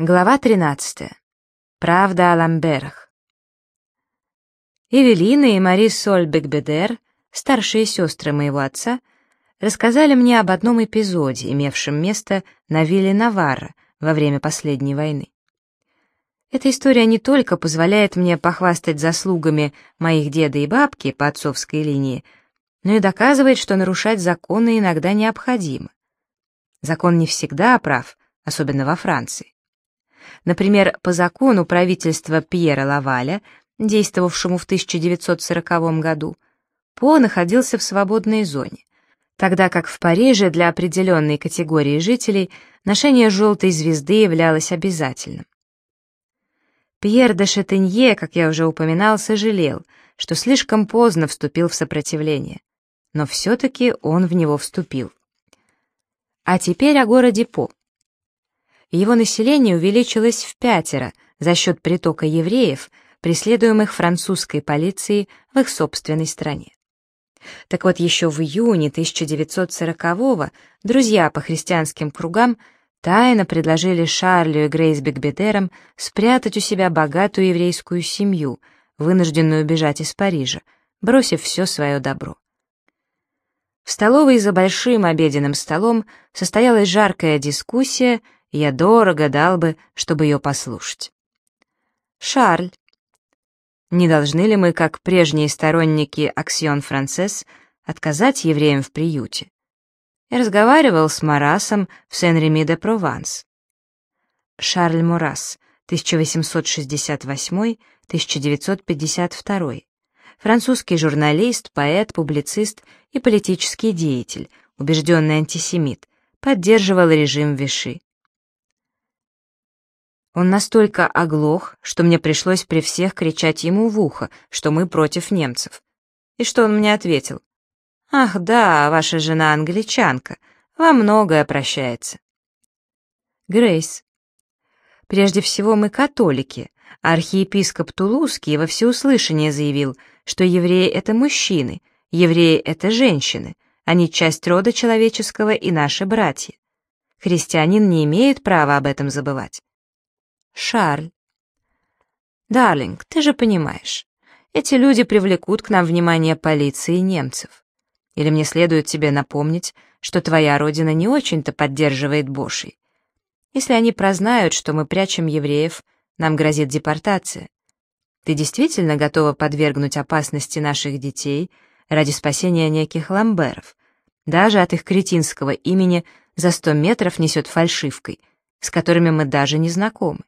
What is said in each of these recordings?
Глава 13. Правда о Ламберах. Эвелина и Мари Соль Бекбедер, старшие сестры моего отца, рассказали мне об одном эпизоде, имевшем место на вилле Наварра во время последней войны. Эта история не только позволяет мне похвастать заслугами моих деда и бабки по отцовской линии, но и доказывает, что нарушать законы иногда необходимо. Закон не всегда прав, особенно во Франции. Например, по закону правительства Пьера Лаваля, действовавшему в 1940 году, По находился в свободной зоне, тогда как в Париже для определенной категории жителей ношение желтой звезды являлось обязательным. Пьер де Шатенье, как я уже упоминал, сожалел, что слишком поздно вступил в сопротивление, но все-таки он в него вступил. А теперь о городе По его население увеличилось в пятеро за счет притока евреев, преследуемых французской полицией в их собственной стране. Так вот, еще в июне 1940-го друзья по христианским кругам тайно предложили Шарлю и Грейс Бекбедерам спрятать у себя богатую еврейскую семью, вынужденную бежать из Парижа, бросив все свое добро. В столовой за большим обеденным столом состоялась жаркая дискуссия, я дорого дал бы, чтобы ее послушать. Шарль. Не должны ли мы, как прежние сторонники Аксион Францесс, отказать евреям в приюте? Я разговаривал с Марасом в Сен-Реми-де-Прованс. Шарль Мурас, 1868-1952, французский журналист, поэт, публицист и политический деятель, убежденный антисемит, поддерживал режим Виши. Он настолько оглох, что мне пришлось при всех кричать ему в ухо, что мы против немцев. И что он мне ответил? «Ах да, ваша жена англичанка, вам многое прощается». Грейс. Прежде всего мы католики, а архиепископ Тулузский во всеуслышание заявил, что евреи — это мужчины, евреи — это женщины, они часть рода человеческого и наши братья. Христианин не имеет права об этом забывать. Шарль. «Дарлинг, ты же понимаешь, эти люди привлекут к нам внимание полиции и немцев. Или мне следует тебе напомнить, что твоя родина не очень-то поддерживает Бошей. Если они прознают, что мы прячем евреев, нам грозит депортация. Ты действительно готова подвергнуть опасности наших детей ради спасения неких ламберов? Даже от их кретинского имени за сто метров несет фальшивкой, с которыми мы даже не знакомы.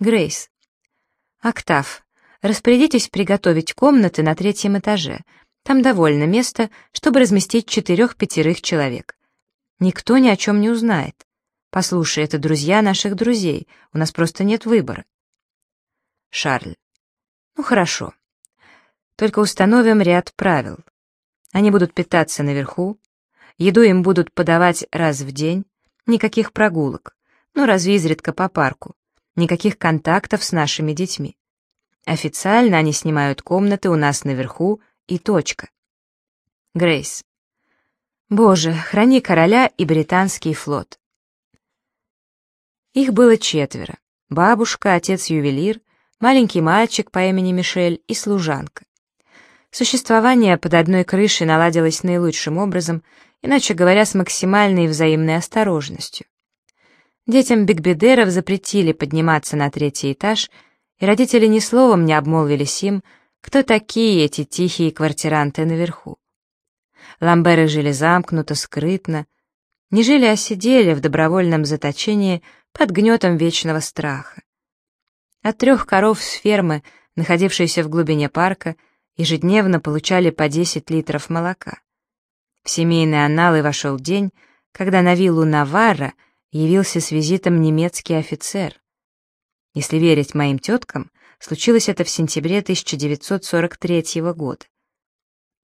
Грейс. Октав, распорядитесь приготовить комнаты на третьем этаже. Там довольно места, чтобы разместить четырех-пятерых человек. Никто ни о чем не узнает. Послушай, это друзья наших друзей, у нас просто нет выбора. Шарль. Ну хорошо. Только установим ряд правил. Они будут питаться наверху, еду им будут подавать раз в день, никаких прогулок, ну разве изредка по парку никаких контактов с нашими детьми. Официально они снимают комнаты у нас наверху и точка. Грейс. Боже, храни короля и британский флот. Их было четверо. Бабушка, отец-ювелир, маленький мальчик по имени Мишель и служанка. Существование под одной крышей наладилось наилучшим образом, иначе говоря, с максимальной взаимной осторожностью. Детям Бигбедеров запретили подниматься на третий этаж, и родители ни словом не обмолвились им, кто такие эти тихие квартиранты наверху. Ламберы жили замкнуто, скрытно, не жили, а сидели в добровольном заточении под гнетом вечного страха. От трех коров с фермы, находившейся в глубине парка, ежедневно получали по 10 литров молока. В семейные анналы вошел день, когда на виллу Наварра — явился с визитом немецкий офицер. Если верить моим теткам, случилось это в сентябре 1943 года.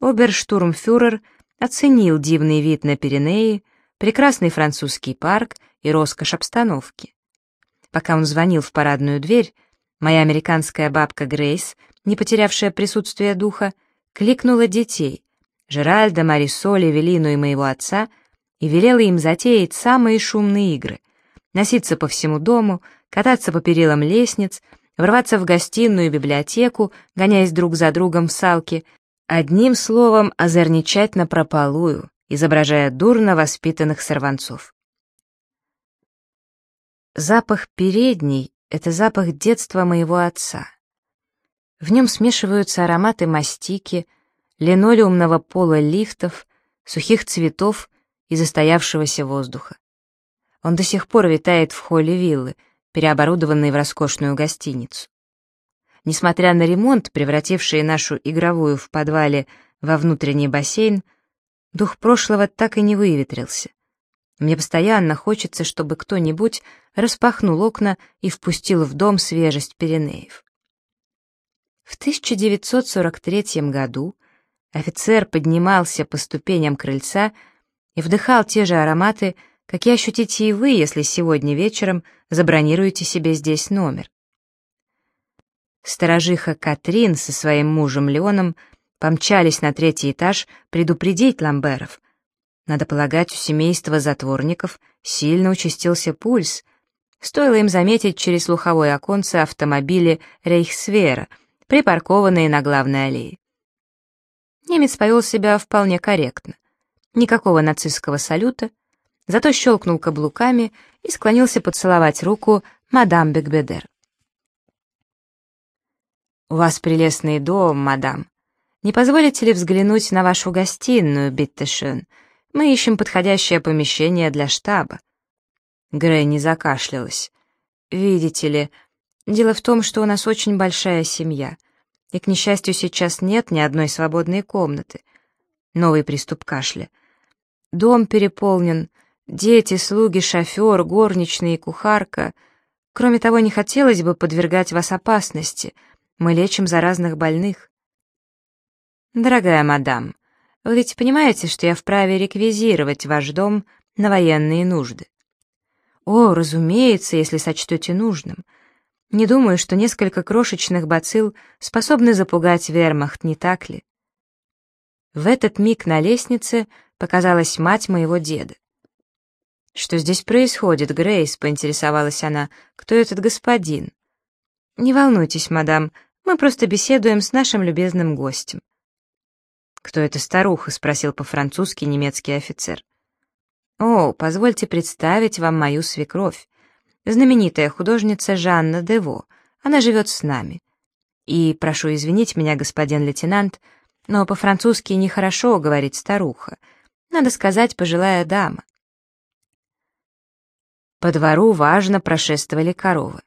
Оберштурмфюрер оценил дивный вид на Пиренеи, прекрасный французский парк и роскошь обстановки. Пока он звонил в парадную дверь, моя американская бабка Грейс, не потерявшая присутствие духа, кликнула детей, Жеральда, Марисоль, Эвелину и моего отца — и велела им затеять самые шумные игры, носиться по всему дому, кататься по перилам лестниц, ворваться в гостиную и библиотеку, гоняясь друг за другом в салке, одним словом озорничать напропалую, изображая дурно воспитанных сорванцов. Запах передней — это запах детства моего отца. В нем смешиваются ароматы мастики, линолеумного пола лифтов, сухих цветов и застоявшегося воздуха. Он до сих пор витает в холле виллы, переоборудованной в роскошную гостиницу. Несмотря на ремонт, превративший нашу игровую в подвале во внутренний бассейн, дух прошлого так и не выветрился. Мне постоянно хочется, чтобы кто-нибудь распахнул окна и впустил в дом свежесть Пиренеев. В 1943 году офицер поднимался по ступеням крыльца и вдыхал те же ароматы, какие ощутите и вы, если сегодня вечером забронируете себе здесь номер. Сторожиха Катрин со своим мужем Леоном помчались на третий этаж предупредить Ламберов. Надо полагать, у семейства затворников сильно участился пульс. Стоило им заметить через слуховое оконце автомобили Рейхсвера, припаркованные на главной аллее. Немец повел себя вполне корректно. Никакого нацистского салюта, зато щелкнул каблуками и склонился поцеловать руку мадам Бекбедер. «У вас прелестный дом, мадам. Не позволите ли взглянуть на вашу гостиную, Биттешен? Мы ищем подходящее помещение для штаба». Грей не закашлялась. «Видите ли, дело в том, что у нас очень большая семья, и, к несчастью, сейчас нет ни одной свободной комнаты». Новый приступ кашля. «Дом переполнен, Дети, слуги, шофер, горничные и кухарка. Кроме того, не хотелось бы подвергать вас опасности. Мы лечим заразных больных. Дорогая мадам, вы ведь понимаете, что я вправе реквизировать ваш дом на военные нужды? О, разумеется, если сочтете нужным. Не думаю, что несколько крошечных бацилл способны запугать вермахт, не так ли? В этот миг на лестнице показалась мать моего деда. «Что здесь происходит, Грейс?» — поинтересовалась она. «Кто этот господин?» «Не волнуйтесь, мадам, мы просто беседуем с нашим любезным гостем». «Кто эта старуха?» — спросил по-французски немецкий офицер. «О, позвольте представить вам мою свекровь. Знаменитая художница Жанна Дево. Она живет с нами. И прошу извинить меня, господин лейтенант, но по-французски нехорошо говорить старуха. Надо сказать пожилая дама. По двору важно прошествовали коровы.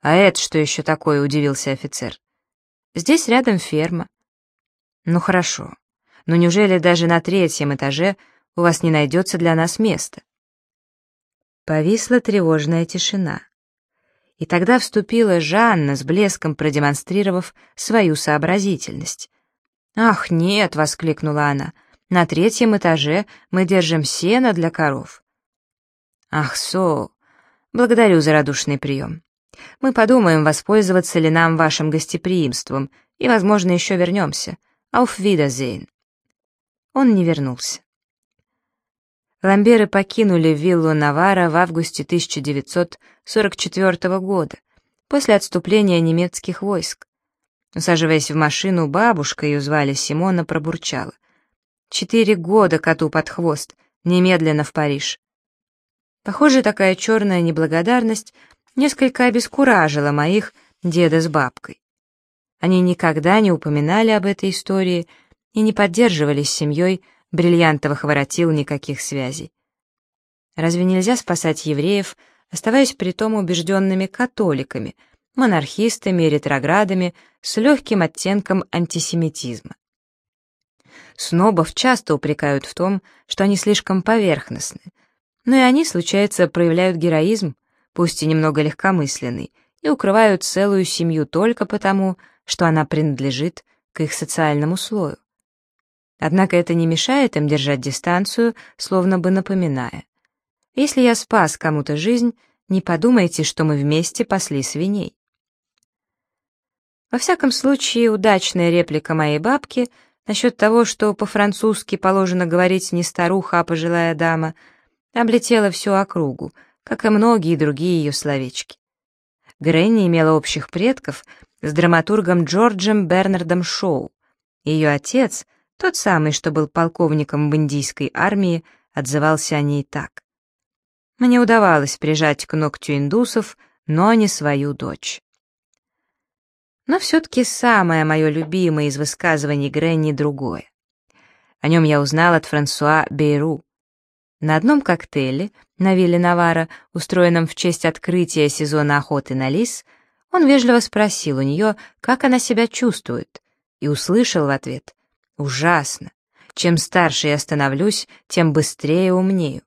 «А это что еще такое?» — удивился офицер. «Здесь рядом ферма». «Ну хорошо. Но неужели даже на третьем этаже у вас не найдется для нас места?» Повисла тревожная тишина. И тогда вступила Жанна, с блеском продемонстрировав свою сообразительность. «Ах, нет!» — воскликнула она. «На третьем этаже мы держим сено для коров. «Ах, Со, благодарю за радушный прием. Мы подумаем, воспользоваться ли нам вашим гостеприимством, и, возможно, еще вернемся. Auf Wiedersehen». Он не вернулся. Ламберы покинули виллу Навара в августе 1944 года, после отступления немецких войск. Усаживаясь в машину, бабушка, ее звали Симона, пробурчала. «Четыре года коту под хвост, немедленно в Париж». Похоже, такая черная неблагодарность несколько обескуражила моих деда с бабкой. Они никогда не упоминали об этой истории и не поддерживали с семьей бриллиантовых воротил никаких связей. Разве нельзя спасать евреев, оставаясь при том убежденными католиками, монархистами ретроградами с легким оттенком антисемитизма? Снобов часто упрекают в том, что они слишком поверхностны, но и они, случается, проявляют героизм, пусть и немного легкомысленный, и укрывают целую семью только потому, что она принадлежит к их социальному слою. Однако это не мешает им держать дистанцию, словно бы напоминая. Если я спас кому-то жизнь, не подумайте, что мы вместе пасли свиней. Во всяком случае, удачная реплика моей бабки насчет того, что по-французски положено говорить не старуха, а пожилая дама — облетела всю округу, как и многие другие ее словечки. Гренни имела общих предков с драматургом Джорджем Бернардом Шоу. Ее отец, тот самый, что был полковником в индийской армии, отзывался о ней так. Мне удавалось прижать к ногтю индусов, но не свою дочь. Но все-таки самое мое любимое из высказываний Гренни другое. О нем я узнал от Франсуа Бейру. На одном коктейле на вилле Навара, устроенном в честь открытия сезона охоты на лис, он вежливо спросил у нее, как она себя чувствует, и услышал в ответ «Ужасно! Чем старше я становлюсь, тем быстрее умнею».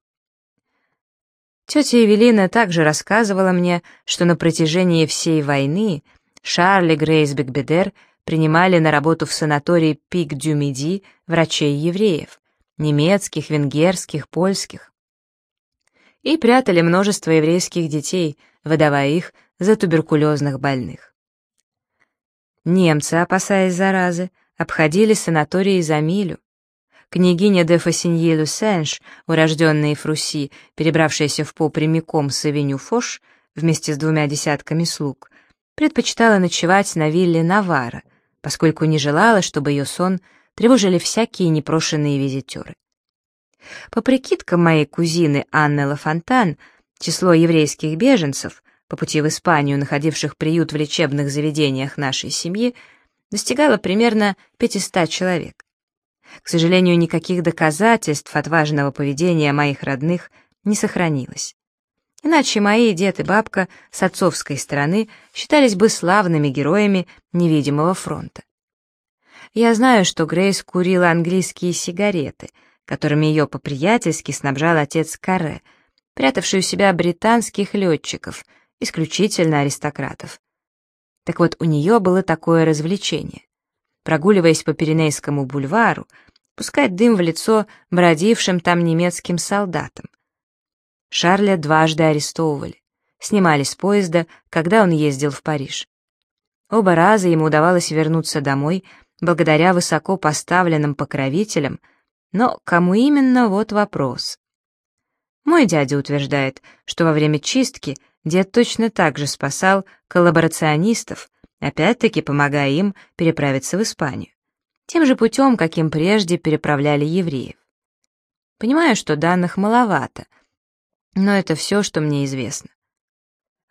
Тетя Эвелина также рассказывала мне, что на протяжении всей войны Шарль и Бекбедер принимали на работу в санатории Пик-Дю-Миди врачей-евреев, немецких, венгерских, польских, и прятали множество еврейских детей, выдавая их за туберкулезных больных. Немцы, опасаясь заразы, обходили санатории за милю. Княгиня де Фасинье Люсенж, урожденная Фруси, перебравшаяся в По прямиком с авеню Фош вместе с двумя десятками слуг, предпочитала ночевать на вилле Навара, поскольку не желала, чтобы ее сон тревожили всякие непрошенные визитеры. По прикидкам моей кузины Анны Лафонтан, число еврейских беженцев, по пути в Испанию, находивших приют в лечебных заведениях нашей семьи, достигало примерно 500 человек. К сожалению, никаких доказательств отважного поведения моих родных не сохранилось. Иначе мои дед и бабка с отцовской стороны считались бы славными героями невидимого фронта. Я знаю, что Грейс курила английские сигареты, которыми ее по-приятельски снабжал отец Каре, прятавший у себя британских летчиков, исключительно аристократов. Так вот, у нее было такое развлечение прогуливаясь по Пиренейскому бульвару, пускать дым в лицо бродившим там немецким солдатам. Шарля дважды арестовывали, снимали с поезда, когда он ездил в Париж. Оба раза ему удавалось вернуться домой благодаря высоко поставленным покровителям, но кому именно, вот вопрос. Мой дядя утверждает, что во время чистки дед точно так же спасал коллаборационистов, опять-таки помогая им переправиться в Испанию, тем же путем, каким прежде переправляли евреев. Понимаю, что данных маловато, но это все, что мне известно.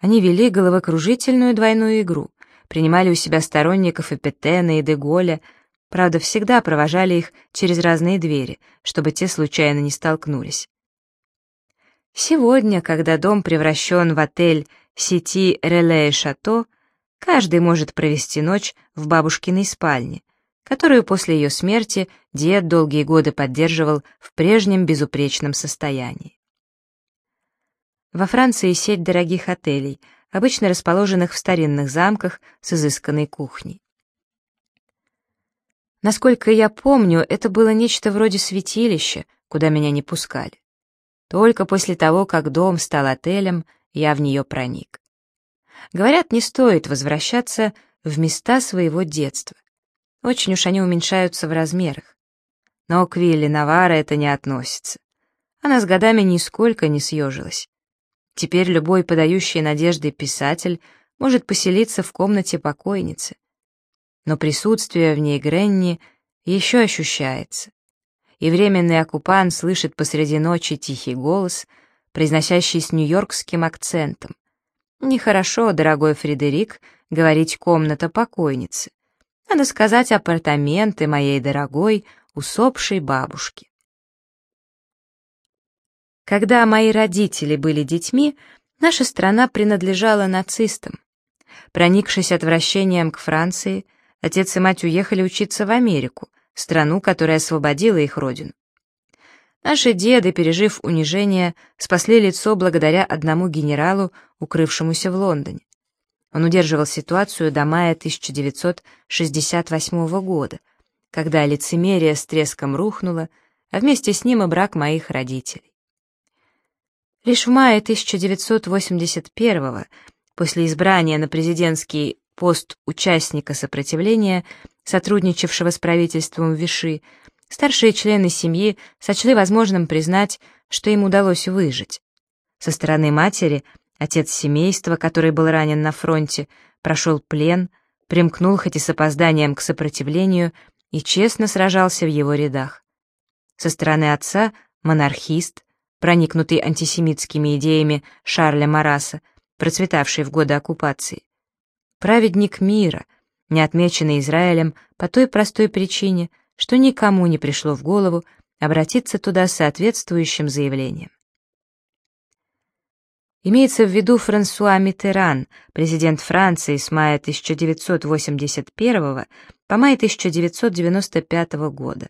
Они вели головокружительную двойную игру, принимали у себя сторонников Эпетена и Деголя, правда, всегда провожали их через разные двери, чтобы те случайно не столкнулись. Сегодня, когда дом превращен в отель сети Реле и Шато, Каждый может провести ночь в бабушкиной спальне, которую после ее смерти дед долгие годы поддерживал в прежнем безупречном состоянии. Во Франции сеть дорогих отелей, обычно расположенных в старинных замках с изысканной кухней. Насколько я помню, это было нечто вроде святилища, куда меня не пускали. Только после того, как дом стал отелем, я в нее проник. Говорят, не стоит возвращаться в места своего детства. Очень уж они уменьшаются в размерах. Но к Вилле Навара это не относится. Она с годами нисколько не съежилась. Теперь любой подающий надежды писатель может поселиться в комнате покойницы. Но присутствие в ней Гренни еще ощущается. И временный оккупант слышит посреди ночи тихий голос, произносящий с нью-йоркским акцентом. Нехорошо, дорогой Фредерик, говорить комната покойницы. Надо сказать апартаменты моей дорогой усопшей бабушки. Когда мои родители были детьми, наша страна принадлежала нацистам. Проникшись отвращением к Франции, отец и мать уехали учиться в Америку, страну, которая освободила их родину. Наши деды, пережив унижение, спасли лицо благодаря одному генералу, укрывшемуся в Лондоне. Он удерживал ситуацию до мая 1968 года, когда лицемерие с треском рухнуло, а вместе с ним и брак моих родителей. Лишь в мае 1981 после избрания на президентский пост участника сопротивления, сотрудничавшего с правительством Виши, старшие члены семьи сочли возможным признать, что им удалось выжить. Со стороны матери отец семейства, который был ранен на фронте, прошел плен, примкнул хоть и с опозданием к сопротивлению и честно сражался в его рядах. Со стороны отца монархист, проникнутый антисемитскими идеями Шарля Мараса, процветавший в годы оккупации. Праведник мира, не отмеченный Израилем по той простой причине, что никому не пришло в голову обратиться туда с соответствующим заявлением. Имеется в виду Франсуа Миттеран, президент Франции с мая 1981 по май 1995 года,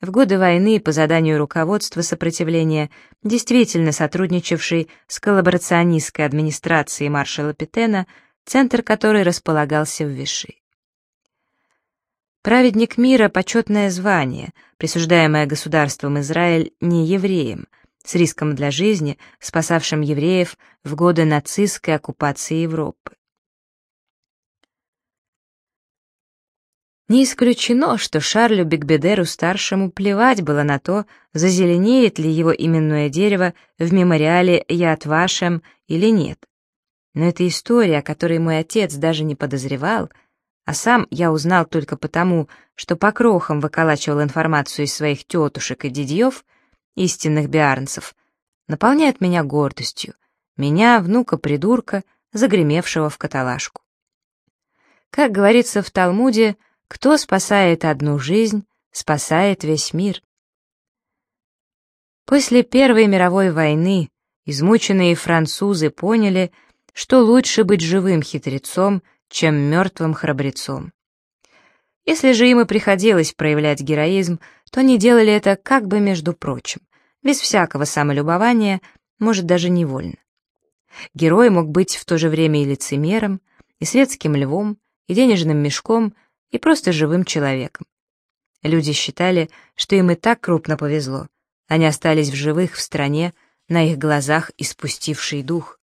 в годы войны по заданию руководства сопротивления, действительно сотрудничавший с коллаборационистской администрацией маршала Петена, центр которой располагался в Виши. Праведник мира — почетное звание, присуждаемое государством Израиль не евреям, с риском для жизни, спасавшим евреев в годы нацистской оккупации Европы. Не исключено, что Шарлю Бигбедеру-старшему плевать было на то, зазеленеет ли его именное дерево в мемориале «Яд Вашем» или нет. Но эта история, о которой мой отец даже не подозревал, а сам я узнал только потому, что по крохам выколачивал информацию из своих тетушек и дядьев, истинных биарнцев, наполняет меня гордостью, меня, внука-придурка, загремевшего в каталажку. Как говорится в Талмуде, кто спасает одну жизнь, спасает весь мир. После Первой мировой войны измученные французы поняли, что лучше быть живым хитрецом, чем мертвым храбрецом. Если же им и приходилось проявлять героизм, то они делали это как бы между прочим, без всякого самолюбования, может, даже невольно. Герой мог быть в то же время и лицемером, и светским львом, и денежным мешком, и просто живым человеком. Люди считали, что им и так крупно повезло. Они остались в живых в стране, на их глазах испустившей дух.